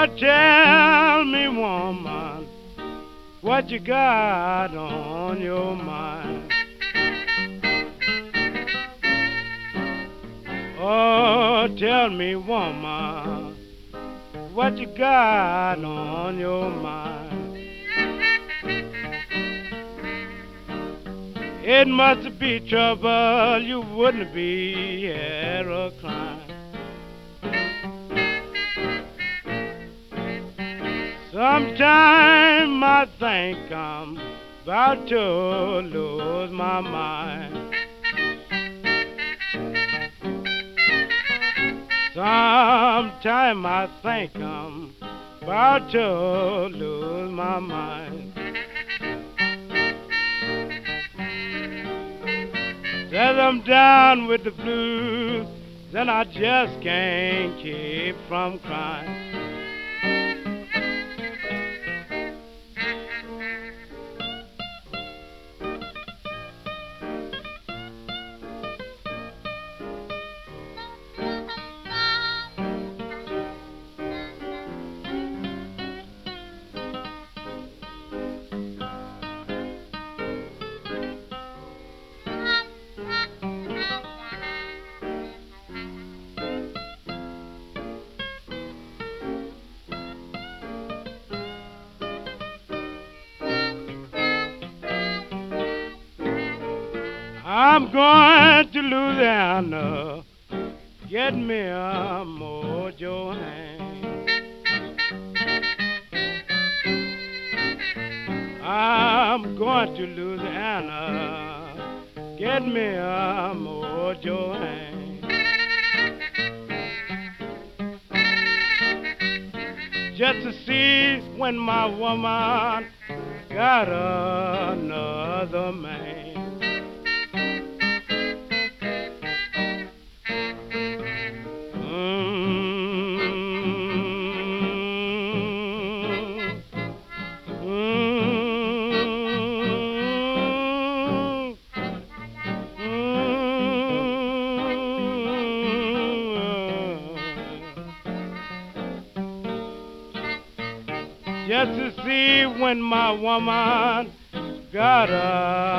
Oh, tell me, woman, what you got on your mind? Oh, tell me, woman, what you got on your mind? It must be trouble you wouldn't be here a climb. Sometime I think I'm about to lose my mind. Sometime I think I'm about to lose my mind. Says I'm down with the blues, then I just can't keep from crying. I'm going to Louisiana, get me a mojo hand. I'm going to Louisiana, get me a mojo hand. Just to see when my woman got another man. Just to see when my woman got man.